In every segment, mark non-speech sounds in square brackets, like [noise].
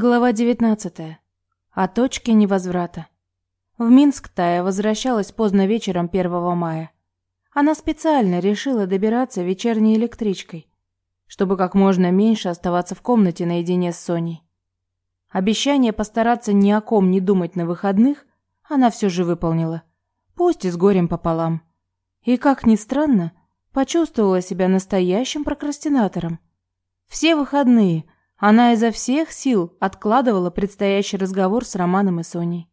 Глава 19. О точке невозврата. В Минск Тая возвращалась поздно вечером 1 мая. Она специально решила добираться вечерней электричкой, чтобы как можно меньше оставаться в комнате наедине с Соней. Обещание постараться ни о ком не думать на выходных она все же выполнила, пусть и с горем пополам. И, как ни странно, почувствовала себя настоящим прокрастинатором. Все выходные – она изо всех сил откладывала предстоящий разговор с Романом и Соней.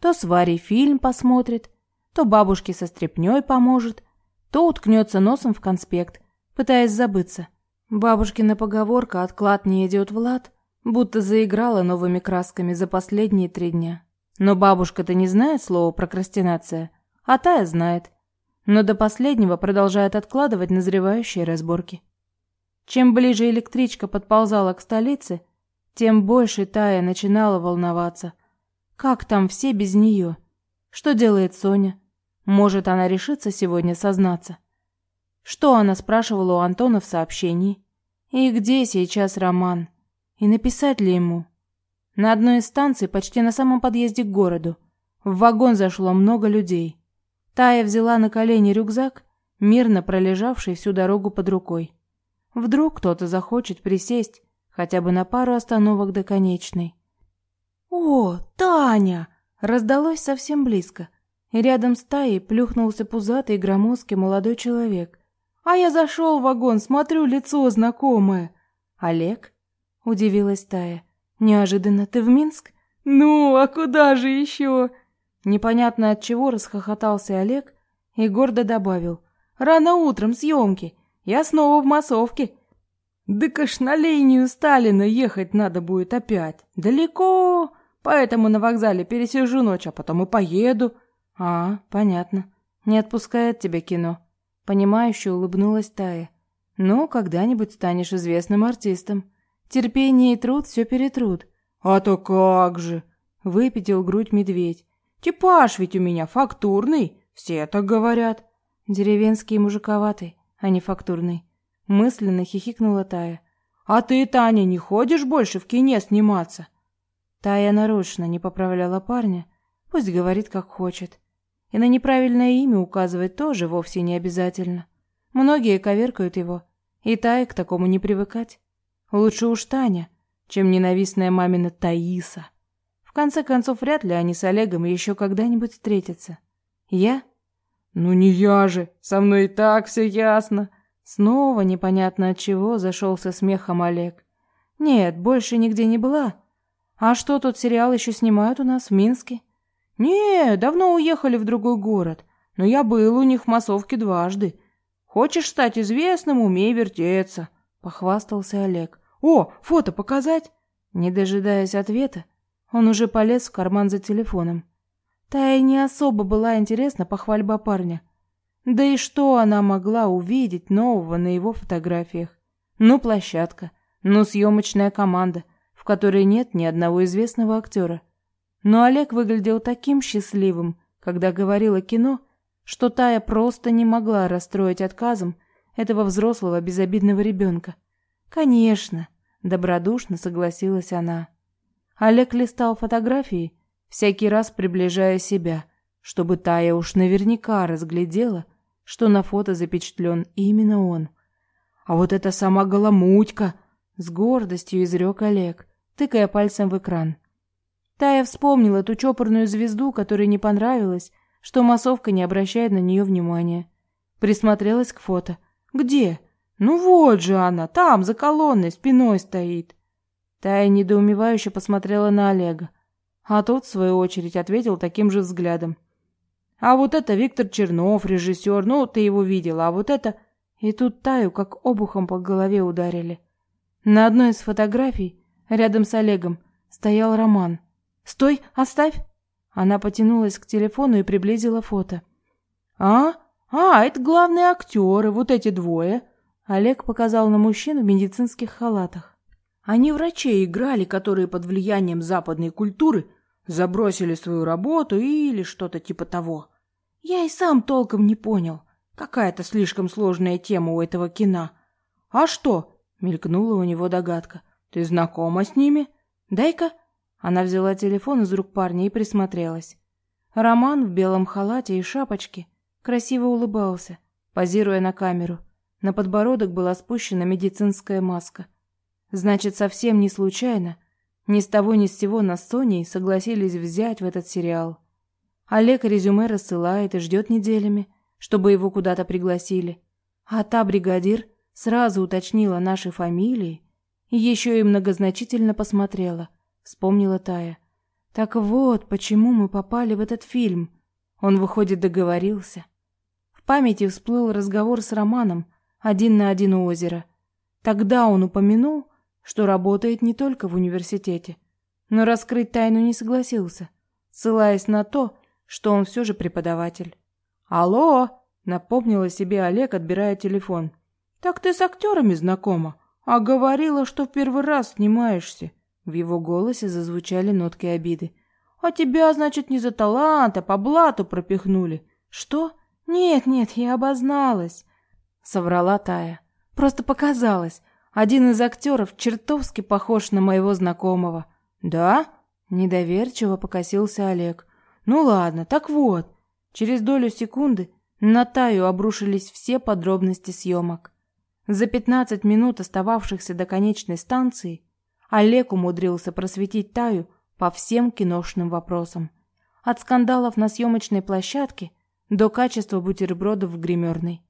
То с Варей фильм посмотрит, то бабушке со стряпнёй поможет, то уткнется носом в конспект, пытаясь забыться. Бабушкина поговорка «отклад не идет в лад» будто заиграла новыми красками за последние три дня. Но бабушка-то не знает слова прокрастинация, а Тая знает. Но до последнего продолжает откладывать назревающие разборки. Чем ближе электричка подползала к столице, тем больше Тая начинала волноваться. Как там все без нее? Что делает Соня? Может, она решится сегодня сознаться? Что она спрашивала у Антона в сообщении? И где сейчас Роман? И написать ли ему? На одной из станций, почти на самом подъезде к городу, в вагон зашло много людей. Тая взяла на колени рюкзак, мирно пролежавший всю дорогу под рукой. Вдруг кто-то захочет присесть хотя бы на пару остановок до конечной. «О, Таня!» раздалось совсем близко, и рядом с Таей плюхнулся пузатый громоздкий молодой человек. «А я зашел в вагон, смотрю, лицо знакомое». «Олег?» — удивилась Тая. «Неожиданно ты в Минск?» «Ну, а куда же еще?» Непонятно от чего расхохотался Олег и гордо добавил. «Рано утром съемки. Я снова в массовке. Да аж на линию Сталина ехать надо будет опять. Далеко, поэтому на вокзале пересижу ночь, а потом и поеду. А, понятно. Не отпускает тебя кино. Понимающе улыбнулась Тая. Ну, когда-нибудь станешь известным артистом. Терпение и труд все перетрут. А то как же, выпятил грудь медведь. Типаж ведь у меня фактурный, все так говорят. Деревенский мужиковатый а не фактурный. Мысленно хихикнула Тая. «А ты, Таня, не ходишь больше в кине сниматься?» Тая нарочно не поправляла парня. Пусть говорит, как хочет. И на неправильное имя указывать тоже вовсе не обязательно. Многие коверкают его, и Тае к такому не привыкать. Лучше уж Таня, чем ненавистная мамина Таиса. В конце концов, вряд ли они с Олегом еще когда-нибудь встретятся. Я «Ну не я же, со мной и так все ясно». Снова непонятно от чего зашелся смехом Олег. «Нет, больше нигде не была. А что, тут сериал еще снимают у нас в Минске?» «Не, давно уехали в другой город, но я был у них в массовке дважды. Хочешь стать известным, умей вертеться», — похвастался Олег. «О, фото показать?» Не дожидаясь ответа, он уже полез в карман за телефоном. Тае не особо была интересна похвальба парня. Да и что она могла увидеть нового на его фотографиях? Ну, площадка, ну, съемочная команда, в которой нет ни одного известного актера. Но Олег выглядел таким счастливым, когда говорил о кино, что Тая просто не могла расстроить отказом этого взрослого безобидного ребенка. «Конечно», — добродушно согласилась она. Олег листал фотографии всякий раз приближая себя, чтобы Тая уж наверняка разглядела, что на фото запечатлен именно он. А вот это сама голомутька, с гордостью изрек Олег, тыкая пальцем в экран. Тая вспомнила ту чопорную звезду, которой не понравилось, что массовка не обращает на нее внимания. Присмотрелась к фото. Где? Ну вот же она, там за колонной спиной стоит. Тая недоумевающе посмотрела на Олега. А тот, в свою очередь, ответил таким же взглядом. «А вот это Виктор Чернов, режиссер, ну, ты его видела, а вот это...» И тут Таю как обухом по голове ударили. На одной из фотографий, рядом с Олегом, стоял Роман. «Стой, оставь!» Она потянулась к телефону и приблизила фото. «А? А, это главные актеры, вот эти двое!» Олег показал на мужчин в медицинских халатах. Они врачей играли, которые под влиянием западной культуры Забросили свою работу или что-то типа того. Я и сам толком не понял. Какая-то слишком сложная тема у этого кино. А что? Мелькнула у него догадка. Ты знакома с ними? Дай-ка. Она взяла телефон из рук парня и присмотрелась. Роман в белом халате и шапочке красиво улыбался, позируя на камеру. На подбородок была спущена медицинская маска. Значит, совсем не случайно, ни с того ни с сего нас с Соней согласились взять в этот сериал. Олег резюме рассылает и ждет неделями, чтобы его куда-то пригласили. А та бригадир сразу уточнила наши фамилии и еще и многозначительно посмотрела, вспомнила Тая. Так вот, почему мы попали в этот фильм. Он, выходит, договорился. В памяти всплыл разговор с Романом, один на один у озера. Тогда он упомянул, что работает не только в университете, но раскрыть тайну не согласился, ссылаясь на то, что он все же преподаватель. «Алло!» — напомнила себе Олег, отбирая телефон. «Так ты с актерами знакома, а говорила, что в первый раз снимаешься». В его голосе зазвучали нотки обиды. «А тебя, значит, не за талант, а по блату пропихнули». «Что? Нет, нет, я обозналась соврала Тая. Просто показалось. Один из актеров чертовски похож на моего знакомого. Да? Недоверчиво покосился Олег. Ну ладно, так вот. Через долю секунды на Таю обрушились все подробности съемок. За пятнадцать минут, остававшихся до конечной станции, Олег умудрился просветить Таю по всем киношным вопросам. От скандалов на съемочной площадке до качества бутербродов в гримерной.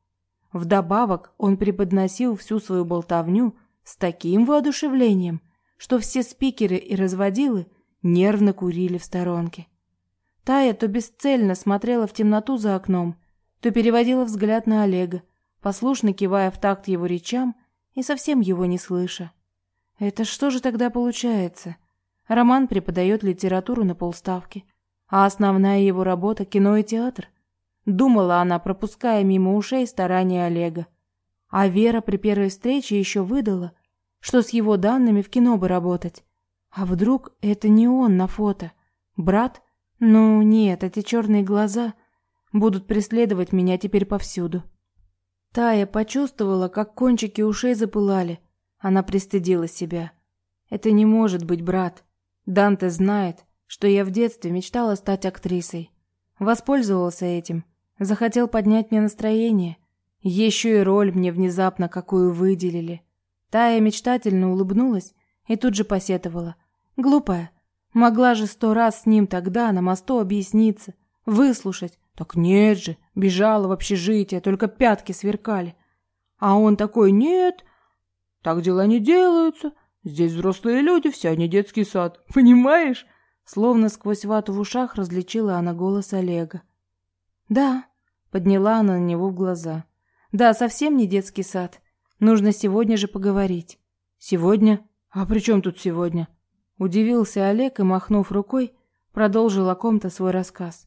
Вдобавок он преподносил всю свою болтовню с таким воодушевлением, что все спикеры и разводилы нервно курили в сторонке. Тая то бесцельно смотрела в темноту за окном, то переводила взгляд на Олега, послушно кивая в такт его речам и совсем его не слыша. Это что же тогда получается? Роман преподает литературу на полставки, а основная его работа кино и театр – Думала она, пропуская мимо ушей старания Олега. А Вера при первой встрече еще выдала, что с его данными в кино бы работать. А вдруг это не он на фото? Брат? Ну нет, эти черные глаза будут преследовать меня теперь повсюду. Тая почувствовала, как кончики ушей запылали. Она пристыдила себя. Это не может быть брат. Данте знает, что я в детстве мечтала стать актрисой. Воспользовался этим Захотел поднять мне настроение. Еще и роль мне внезапно какую выделили. Тая мечтательно улыбнулась и тут же посетовала. Глупая. Могла же сто раз с ним тогда на мосту объясниться, выслушать. Так нет же, бежала в общежитие, только пятки сверкали. А он такой, нет, так дела не делаются. Здесь взрослые люди, все не детский сад. [laughs] Понимаешь? Словно сквозь вату в ушах различила она голос Олега. Да, Подняла она на него глаза. Да, совсем не детский сад. Нужно сегодня же поговорить. Сегодня? А при чем тут сегодня? Удивился Олег и, махнув рукой, продолжил о ком-то свой рассказ.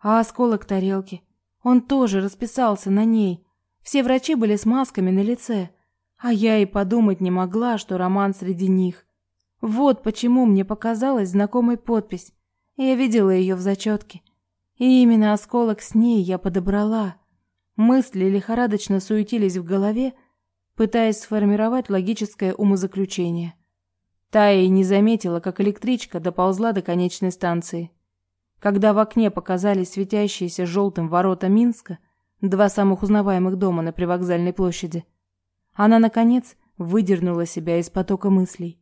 А осколок тарелки? Он тоже расписался на ней. Все врачи были с масками на лице. А я и подумать не могла, что Роман среди них. Вот почему мне показалась знакомой подпись. Я видела ее в зачетке. И именно осколок с ней я подобрала. Мысли лихорадочно суетились в голове, пытаясь сформировать логическое умозаключение. Тая не заметила, как электричка доползла до конечной станции. Когда в окне показались светящиеся желтым ворота Минска, два самых узнаваемых дома на привокзальной площади, она, наконец, выдернула себя из потока мыслей.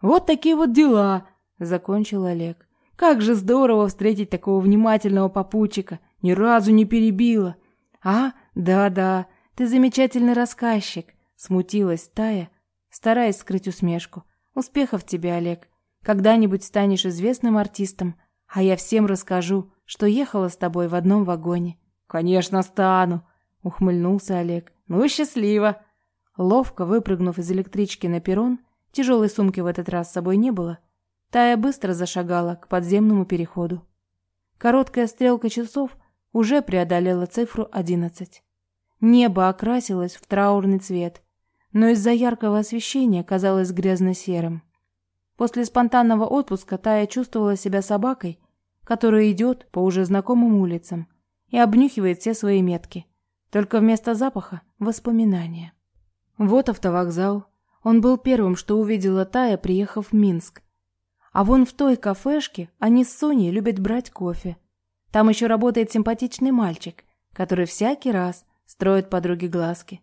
«Вот такие вот дела!» — закончил Олег. Как же здорово встретить такого внимательного попутчика. Ни разу не перебила. А? Да-да, ты замечательный рассказчик, смутилась Тая, стараясь скрыть усмешку. Успехов тебе, Олег. Когда-нибудь станешь известным артистом, а я всем расскажу, что ехала с тобой в одном вагоне. Конечно, стану, ухмыльнулся Олег. Ну счастливо. Ловко выпрыгнув из электрички на перрон, тяжелой сумки в этот раз с собой не было, Тая быстро зашагала к подземному переходу. Короткая стрелка часов уже преодолела цифру одиннадцать. Небо окрасилось в траурный цвет, но из-за яркого освещения казалось грязно-серым. После спонтанного отпуска Тая чувствовала себя собакой, которая идет по уже знакомым улицам и обнюхивает все свои метки, только вместо запаха — воспоминания. Вот автовокзал. Он был первым, что увидела Тая, приехав в Минск. А вон в той кафешке они с Соней любят брать кофе. Там еще работает симпатичный мальчик, который всякий раз строит подруге глазки.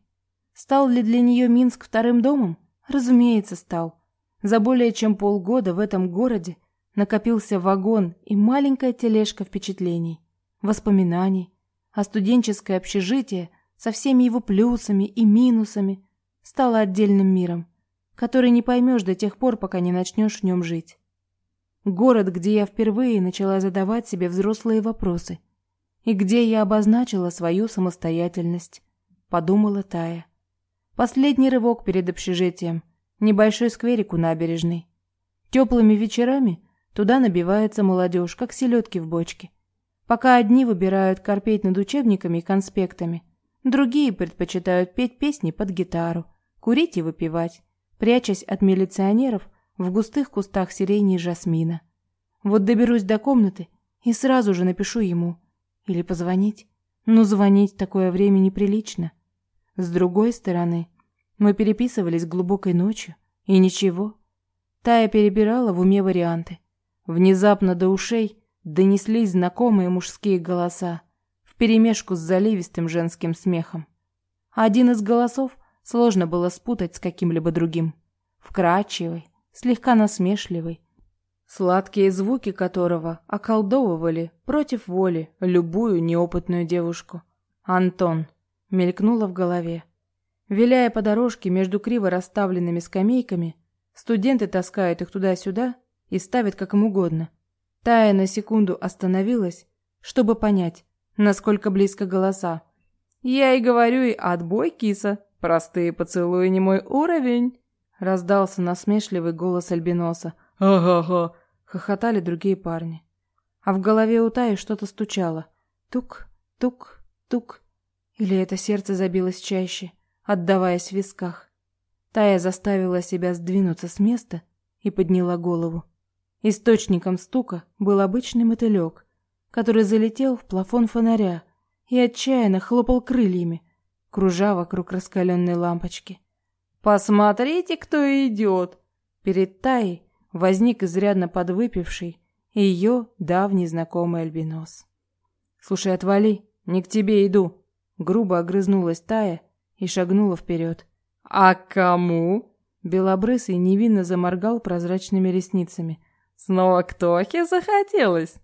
Стал ли для нее Минск вторым домом? Разумеется, стал. За более чем полгода в этом городе накопился вагон и маленькая тележка впечатлений, воспоминаний, а студенческое общежитие со всеми его плюсами и минусами стало отдельным миром, который не поймешь до тех пор, пока не начнешь в нем жить. Город, где я впервые начала задавать себе взрослые вопросы и где я обозначила свою самостоятельность, подумала Тая. Последний рывок перед общежитием, небольшой скверик у набережной. Теплыми вечерами туда набивается молодежь, как селедки в бочке. Пока одни выбирают корпеть над учебниками и конспектами, другие предпочитают петь песни под гитару, курить и выпивать, прячась от милиционеров в густых кустах сирени и жасмина. Вот доберусь до комнаты и сразу же напишу ему. Или позвонить. Но звонить в такое время неприлично. С другой стороны, мы переписывались глубокой ночью, и ничего. Тая перебирала в уме варианты. Внезапно до ушей донеслись знакомые мужские голоса, вперемешку с заливистым женским смехом. Один из голосов сложно было спутать с каким-либо другим. Вкрадчивый, слегка насмешливый, сладкие звуки которого околдовывали против воли любую неопытную девушку. «Антон» мелькнуло в голове. Виляя по дорожке между криво расставленными скамейками, студенты таскают их туда-сюда и ставят как им угодно. Тая на секунду остановилась, чтобы понять, насколько близко голоса. «Я и говорю, и отбой, киса! Простые поцелуи не мой уровень!» Раздался насмешливый голос Альбиноса. «Ага-га!» — хохотали другие парни. А в голове у Таи что-то стучало. Тук, тук, тук. Или это сердце забилось чаще, отдаваясь в висках. Тая заставила себя сдвинуться с места и подняла голову. Источником стука был обычный мотылек, который залетел в плафон фонаря и отчаянно хлопал крыльями, кружа вокруг раскаленной лампочки. «Посмотрите, кто идет!» Перед Таей возник изрядно подвыпивший ее давний знакомый альбинос. «Слушай, отвали, не к тебе иду!» Грубо огрызнулась Тая и шагнула вперед. «А кому?» Белобрысый невинно заморгал прозрачными ресницами. «Снова к Тохе захотелось?»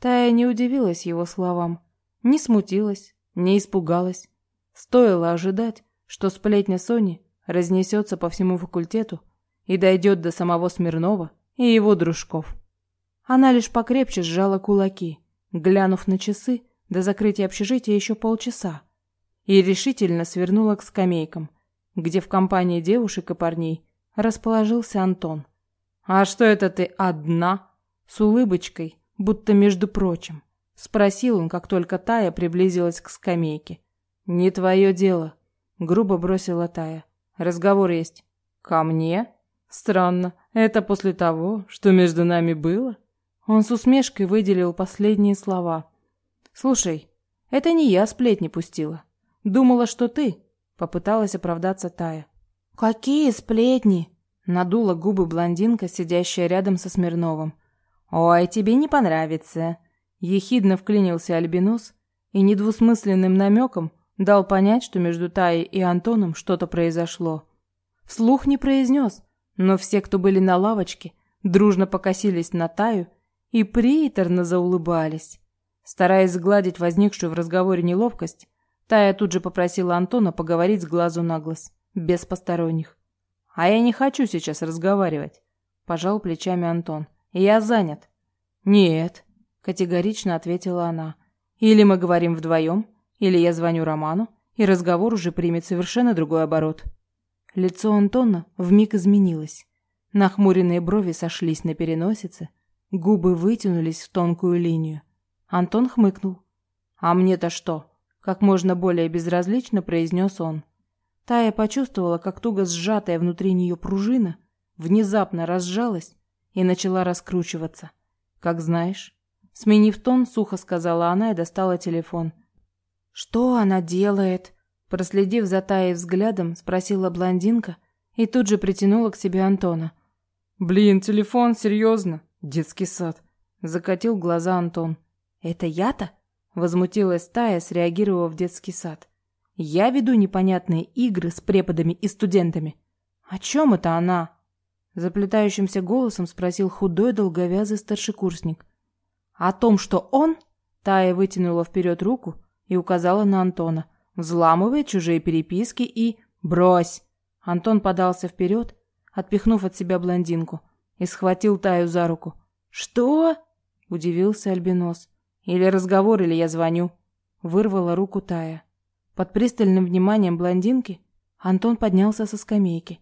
Тая не удивилась его словам, не смутилась, не испугалась. Стоило ожидать, что сплетня Сони разнесется по всему факультету и дойдет до самого Смирнова и его дружков. Она лишь покрепче сжала кулаки, глянув на часы до закрытия общежития еще полчаса, и решительно свернула к скамейкам, где в компании девушек и парней расположился Антон. «А что это ты одна?» С улыбочкой, будто между прочим, спросил он, как только Тая приблизилась к скамейке. «Не твое дело», — грубо бросила Тая. «Разговор есть». «Ко мне?» Странно, это после того, что между нами было? Он с усмешкой выделил последние слова. Слушай, это не я сплетни пустила. Думала, что ты, попыталась оправдаться Тая. Какие сплетни? Надула губы блондинка, сидящая рядом со Смирновым. Ой, тебе не понравится. Ехидно вклинился Альбинос и недвусмысленным намеком дал понять, что между Таей и Антоном что-то произошло. Вслух не произнес, но все, кто были на лавочке, дружно покосились на Таю и приторно заулыбались. Стараясь сгладить возникшую в разговоре неловкость, Тая тут же попросила Антона поговорить с глазу на глаз, без посторонних. «А я не хочу сейчас разговаривать», – пожал плечами Антон. «Я занят». «Нет», – категорично ответила она. «Или мы говорим вдвоем, или я звоню Роману, и разговор уже примет совершенно другой оборот». Лицо Антона вмиг изменилось. Нахмуренные брови сошлись на переносице, губы вытянулись в тонкую линию. Антон хмыкнул. «А мне-то что?» Как можно более безразлично произнес он. Тая почувствовала, как туго сжатая внутри нее пружина внезапно разжалась и начала раскручиваться. «Как знаешь». Сменив тон, сухо сказала она и достала телефон. «Что она делает?» Проследив за Таей взглядом, спросила блондинка и тут же притянула к себе Антона. Блин, телефон, серьезно? Детский сад. Закатил глаза Антон. Это я-то? Возмутилась Тая, среагировав в детский сад. Я веду непонятные игры с преподами и студентами. О чем это она? Заплетающимся голосом спросил худой долговязый старшекурсник. О том, что он... Тая вытянула вперед руку и указала на Антона. Взламывает чужие переписки и... Брось! Антон подался вперед, отпихнув от себя блондинку, и схватил Таю за руку. «Что?» – удивился Альбинос. «Или разговор, или я звоню». Вырвала руку Тая. Под пристальным вниманием блондинки Антон поднялся со скамейки.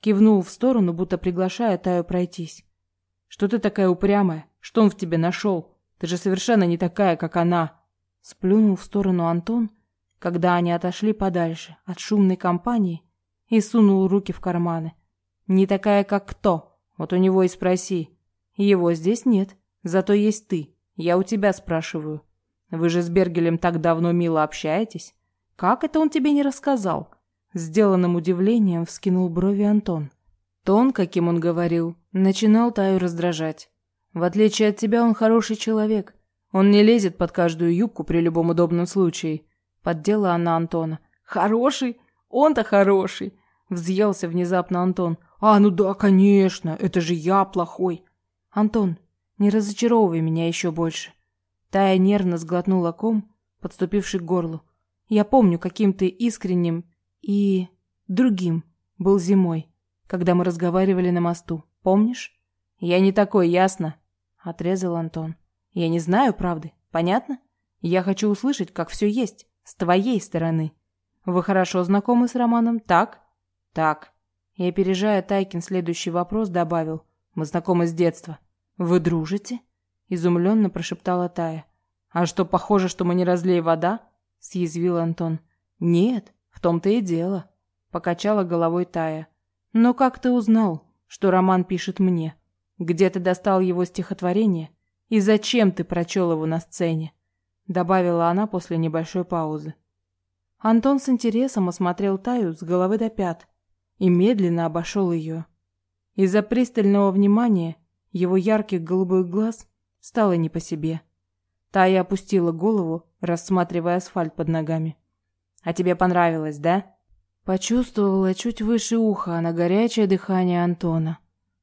Кивнул в сторону, будто приглашая Таю пройтись. «Что ты такая упрямая? Что он в тебе нашел? Ты же совершенно не такая, как она!» Сплюнул в сторону Антон, когда они отошли подальше от шумной компании и сунул руки в карманы. «Не такая, как кто? Вот у него и спроси. Его здесь нет, зато есть ты. Я у тебя спрашиваю. Вы же с Бергелем так давно мило общаетесь. Как это он тебе не рассказал?» Сделанным удивлением вскинул брови Антон. Тон, каким он говорил, начинал Таю раздражать. В отличие от тебя, он хороший человек. Он не лезет под каждую юбку при любом удобном случае. Поддела она Антона. Хороший? Он-то хороший. Взъелся внезапно Антон. А, ну да, конечно, это же я плохой. Антон, не разочаровывай меня еще больше. Тая нервно сглотнула ком, подступивший к горлу. Я помню, каким ты искренним и другим был зимой, когда мы разговаривали на мосту. Помнишь? Я не такой, ясно? Отрезал Антон. Я не знаю правды, понятно? Я хочу услышать, как все есть, с твоей стороны. Вы хорошо знакомы с Романом, так? Так. И опережая Тайкин следующий вопрос, добавил. Мы знакомы с детства. Вы дружите? Изумленно прошептала Тая. А что, похоже, что мы не разлей вода? Съязвил Антон. Нет, в том-то и дело. Покачала головой Тая. Но как ты узнал, что Роман пишет мне? Где ты достал его стихотворение? И зачем ты прочел его на сцене? Добавила она после небольшой паузы. Антон с интересом осмотрел Таю с головы до пят и медленно обошел ее. Из-за пристального внимания его ярких голубых глаз стало не по себе. Тая опустила голову, рассматривая асфальт под ногами. «А тебе понравилось, да?» Почувствовала чуть выше уха на горячее дыхание Антона.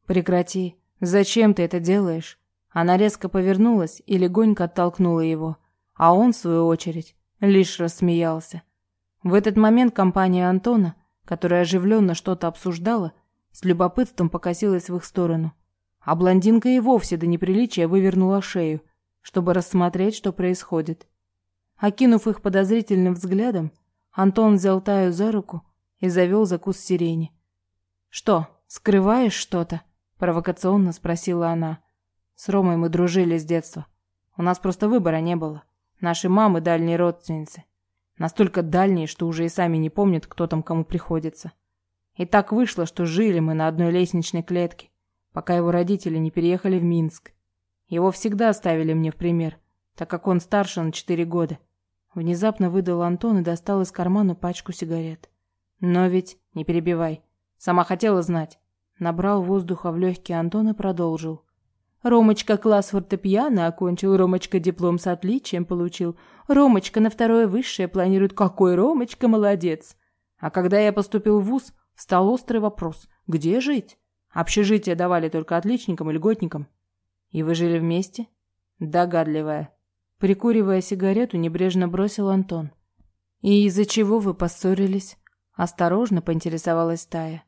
«Прекрати. Зачем ты это делаешь?» Она резко повернулась и легонько оттолкнула его, а он, в свою очередь, лишь рассмеялся. В этот момент компания Антона которая оживленно что-то обсуждала, с любопытством покосилась в их сторону. А блондинка и вовсе до неприличия вывернула шею, чтобы рассмотреть, что происходит. Окинув их подозрительным взглядом, Антон взял Таю за руку и завел за куст сирени. «Что, скрываешь что-то?» – провокационно спросила она. «С Ромой мы дружили с детства. У нас просто выбора не было. Наши мамы – дальние родственницы. Настолько дальние, что уже и сами не помнят, кто там кому приходится. И так вышло, что жили мы на одной лестничной клетке, пока его родители не переехали в Минск. Его всегда ставили мне в пример, так как он старше на четыре года. Внезапно выдал Антон и достал из кармана пачку сигарет. Но ведь, не перебивай, сама хотела знать. Набрал воздуха в легкие Антон и продолжил. Ромочка класс фортепиано окончил, Ромочка диплом с отличием получил. Ромочка на второе высшее планирует. Какой Ромочка молодец. А когда я поступил в вуз, встал острый вопрос. Где жить? Общежитие давали только отличникам и льготникам. И вы жили вместе? Догадливая. Прикуривая сигарету, небрежно бросил Антон. И из-за чего вы поссорились? Осторожно поинтересовалась Тая.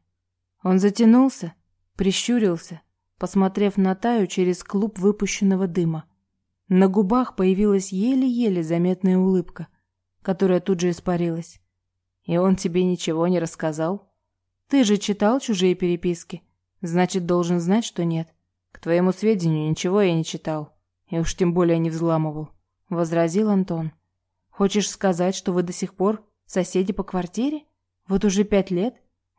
Он затянулся, прищурился, посмотрев на Таю через клуб выпущенного дыма. На губах появилась еле-еле заметная улыбка, которая тут же испарилась. «И он тебе ничего не рассказал? Ты же читал чужие переписки. Значит, должен знать, что нет. К твоему сведению, ничего я не читал. И уж тем более не взламывал», — возразил Антон. «Хочешь сказать, что вы до сих пор соседи по квартире? Вот уже пять лет?»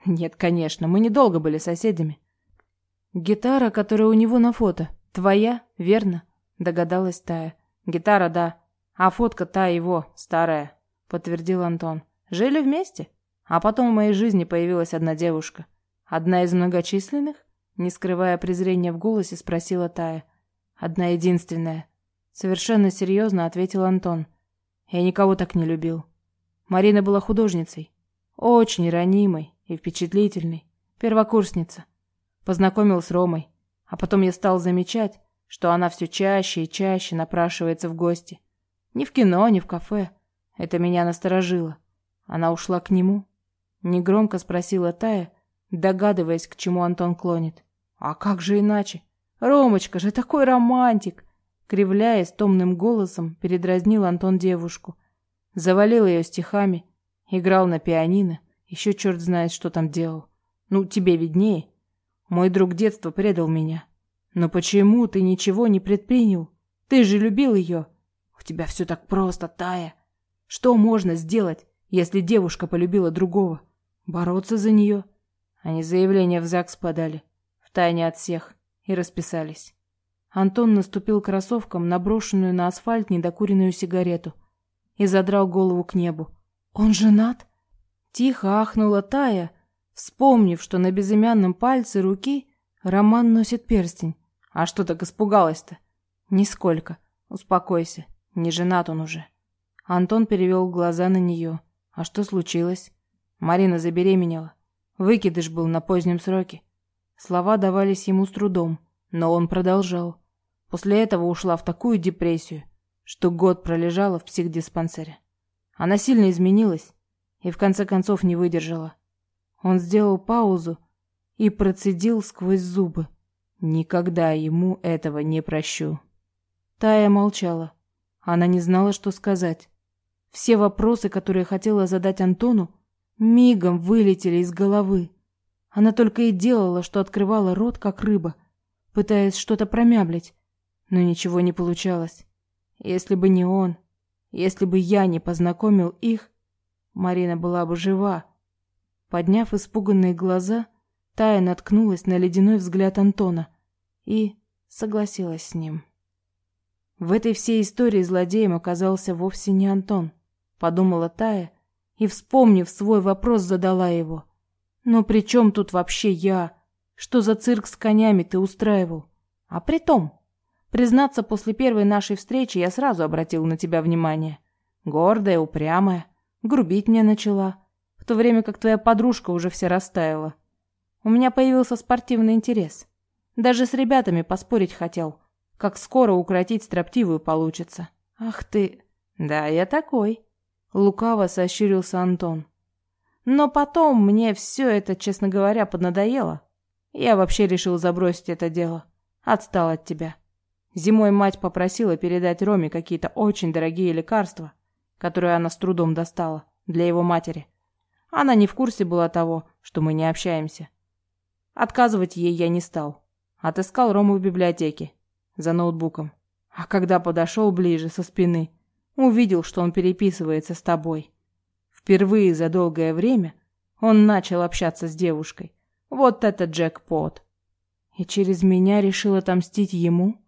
«Нет, конечно, мы недолго были соседями. Гитара, которая у него на фото, твоя, верно? Догадалась Тая. Гитара, да. А фотка та его, старая, подтвердил Антон. Жили вместе? А потом в моей жизни появилась одна девушка. Одна из многочисленных? Не скрывая презрения в голосе, спросила Тая. «Одна единственная». Совершенно серьезно ответил Антон. «Я никого так не любил. Марина была художницей. Очень ранимой и впечатлительной. Первокурсница. Познакомил с Ромой. А потом я стал замечать, что она все чаще и чаще напрашивается в гости. Ни в кино, ни в кафе. Это меня насторожило. Она ушла к нему. Негромко спросила Тая, догадываясь, к чему Антон клонит. А как же иначе? Ромочка же такой романтик! Кривляясь томным голосом, передразнил Антон девушку. Завалил ее стихами, играл на пианино, еще черт знает, что там делал. Ну, тебе виднее. Мой друг детства предал меня. Но почему ты ничего не предпринял? Ты же любил ее. У тебя все так просто, Тая. Что можно сделать, если девушка полюбила другого? Бороться за нее? Они заявление в ЗАГС подали, втайне от всех, и расписались. Антон наступил кроссовком на брошенную на асфальт недокуренную сигарету и задрал голову к небу. «Он женат?» Тихо ахнула Тая, вспомнив, что на безымянном пальце руки Роман носит перстень. «А что так испугалась-то?» «Нисколько. Успокойся. Не женат он уже». Антон перевел глаза на нее. «А что случилось?» Марина забеременела. Выкидыш был на позднем сроке. Слова давались ему с трудом, но он продолжал. После этого ушла в такую депрессию, что год пролежала в психдиспансере. Она сильно изменилась и в конце концов не выдержала. Он сделал паузу и процедил сквозь зубы. Никогда ему этого не прощу. Тая молчала. Она не знала, что сказать. Все вопросы, которые хотела задать Антону, мигом вылетели из головы. Она только и делала, что открывала рот, как рыба, пытаясь что-то промямлить, но ничего не получалось. Если бы не он, если бы я не познакомил их, Марина была бы жива. Подняв испуганные глаза, Тая наткнулась на ледяной взгляд Антона и согласилась с ним. В этой всей истории злодеем оказался вовсе не Антон, подумала Тая и, вспомнив свой вопрос, задала его. Но при чем тут вообще я? Что за цирк с конями ты устраивал? А при том, признаться, после первой нашей встречи я сразу обратил на тебя внимание. Гордая, упрямая, грубить мне начала, в то время как твоя подружка уже вся растаяла. У меня появился спортивный интерес. Даже с ребятами поспорить хотел, как скоро укротить строптивую получится. Ах ты... Да, я такой. Лукаво сощурился Антон. Но потом мне все это, честно говоря, поднадоело. Я вообще решил забросить это дело. Отстал от тебя. Зимой мать попросила передать Роме какие-то очень дорогие лекарства, которые она с трудом достала, для его матери. Она не в курсе была того, что мы не общаемся. Отказывать ей я не стал. Отыскал Рому в библиотеке, за ноутбуком. А когда подошел ближе, со спины, увидел, что он переписывается с тобой. Впервые за долгое время он начал общаться с девушкой. Вот это джекпот. И через меня решил отомстить ему?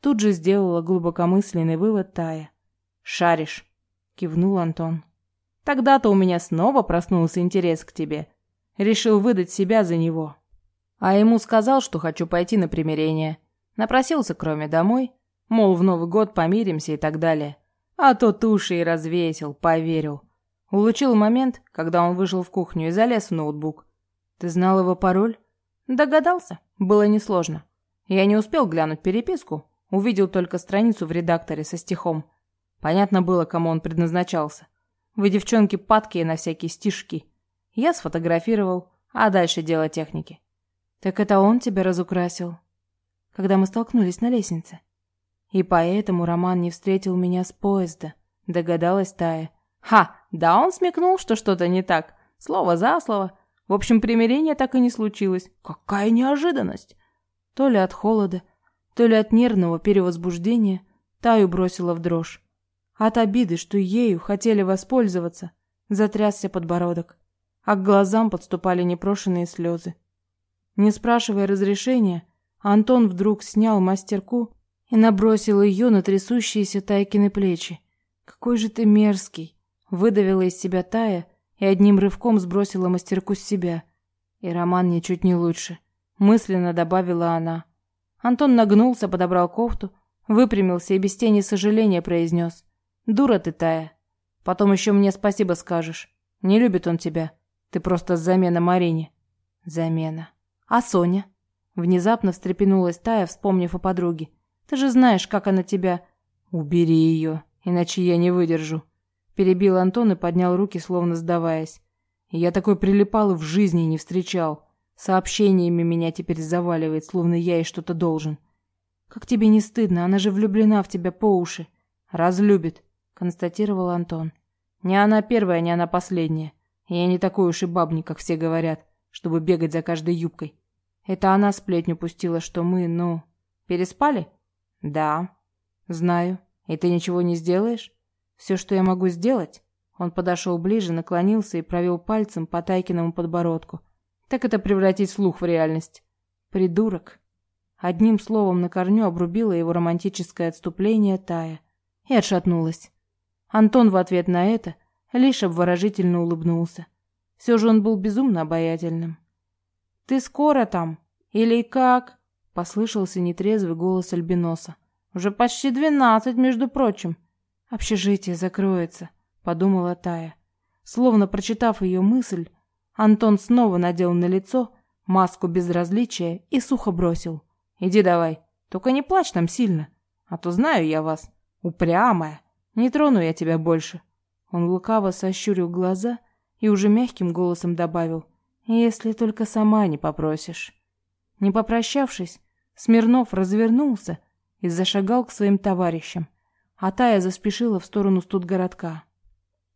Тут же сделала глубокомысленный вывод Тая. «Шаришь», — кивнул Антон. «Тогда-то у меня снова проснулся интерес к тебе. Решил выдать себя за него. А ему сказал, что хочу пойти на примирение. Напросился кроме домой, мол, в Новый год помиримся и так далее. А то туши и развесил, поверил. Улучил момент, когда он вышел в кухню и залез в ноутбук. Ты знал его пароль? Догадался. Было несложно. Я не успел глянуть переписку, увидел только страницу в редакторе со стихом. Понятно было, кому он предназначался. Вы, девчонки, падкие на всякие стишки. Я сфотографировал, а дальше дело техники. Так это он тебя разукрасил, когда мы столкнулись на лестнице. И поэтому Роман не встретил меня с поезда, догадалась Тая. Ха, да он смекнул, что что-то не так. Слово за слово. В общем, примирение так и не случилось. Какая неожиданность! То ли от холода, то ли от нервного перевозбуждения Таю бросила в дрожь. От обиды, что ею хотели воспользоваться, затрясся подбородок, а к глазам подступали непрошенные слезы. Не спрашивая разрешения, Антон вдруг снял мастерку и набросил ее на трясущиеся Тайкины плечи. «Какой же ты мерзкий!» Выдавила из себя Тая и одним рывком сбросила мастерку с себя. И Роман ничуть не лучше. мысленно добавила она. Антон нагнулся, подобрал кофту, выпрямился и без тени сожаления произнес. «Дура ты, Тая. Потом еще мне спасибо скажешь. Не любит он тебя. Ты просто замена Марине». «Замена. А Соня?» Внезапно встрепенулась Тая, вспомнив о подруге. «Ты же знаешь, как она тебя...» «Убери ее, иначе я не выдержу», — перебил Антон и поднял руки, словно сдаваясь. «Я такой прилипал и в жизни не встречал. Сообщениями меня теперь заваливает, словно я ей что-то должен». «Как тебе не стыдно? Она же влюблена в тебя по уши». «Разлюбит», — констатировал Антон. «Не она первая, не она последняя. Я не такой уж и бабник, как все говорят, чтобы бегать за каждой юбкой. Это она сплетню пустила, что мы, ну, переспали?» «Да». «Знаю. И ты ничего не сделаешь?» «Все, что я могу сделать?» Он подошел ближе, наклонился и провел пальцем по Тайкиному подбородку. «Так это превратить слух в реальность». «Придурок». Одним словом на корню обрубила его романтическое отступление Тая и отшатнулась. Антон в ответ на это лишь обворожительно улыбнулся. Все же он был безумно обаятельным. «Ты скоро там? Или как?» — послышался нетрезвый голос Альбиноса. Уже почти двенадцать, между прочим. Общежитие закроется, подумала Тая. Словно прочитав ее мысль, Антон снова надел на лицо маску безразличия и сухо бросил: "Иди давай, только не плачь там сильно, а то знаю я вас, упрямая. Не трону я тебя больше". Он лукаво сощурил глаза и уже мягким голосом добавил: "Если только сама не попросишь". Не попрощавшись, Смирнов развернулся и зашагал к своим товарищам, а Тая заспешила в сторону студгородка.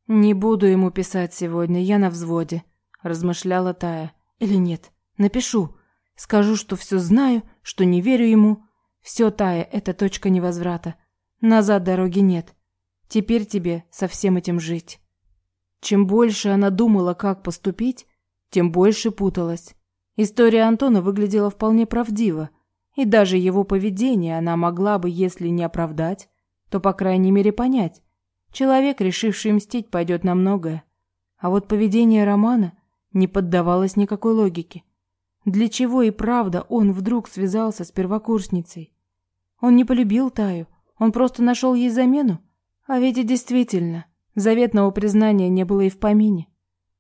«Не буду ему писать сегодня, я на взводе», — размышляла Тая. «Или нет, напишу. Скажу, что все знаю, что не верю ему. Все, Тая, это точка невозврата. Назад дороги нет. Теперь тебе со всем этим жить». Чем больше она думала, как поступить, тем больше путалась. История Антона выглядела вполне правдиво. И даже его поведение она могла бы, если не оправдать, то, по крайней мере, понять. Человек, решивший мстить, пойдет на многое. А вот поведение Романа не поддавалось никакой логике. Для чего и правда он вдруг связался с первокурсницей? Он не полюбил Таю, он просто нашел ей замену. А ведь и действительно, заветного признания не было и в помине.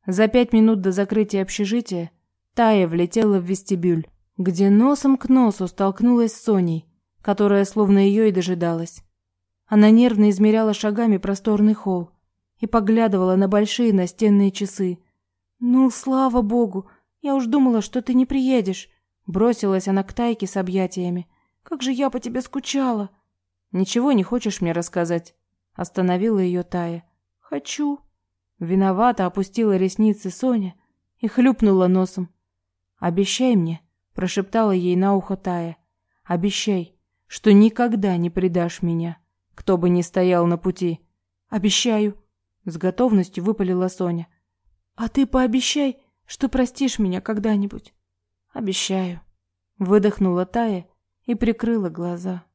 За пять минут до закрытия общежития Тая влетела в вестибюль где носом к носу столкнулась с Соней, которая словно ее и дожидалась. Она нервно измеряла шагами просторный холл и поглядывала на большие настенные часы. «Ну, слава богу! Я уж думала, что ты не приедешь!» Бросилась она к Тайке с объятиями. «Как же я по тебе скучала!» «Ничего не хочешь мне рассказать?» Остановила ее Тая. «Хочу!» Виновато опустила ресницы Соня и хлюпнула носом. «Обещай мне, прошептала ей на ухо Тая. Обещай, что никогда не предашь меня, кто бы ни стоял на пути. Обещаю, с готовностью выпалила Соня. А ты пообещай, что простишь меня когда-нибудь. Обещаю, выдохнула Тая и прикрыла глаза.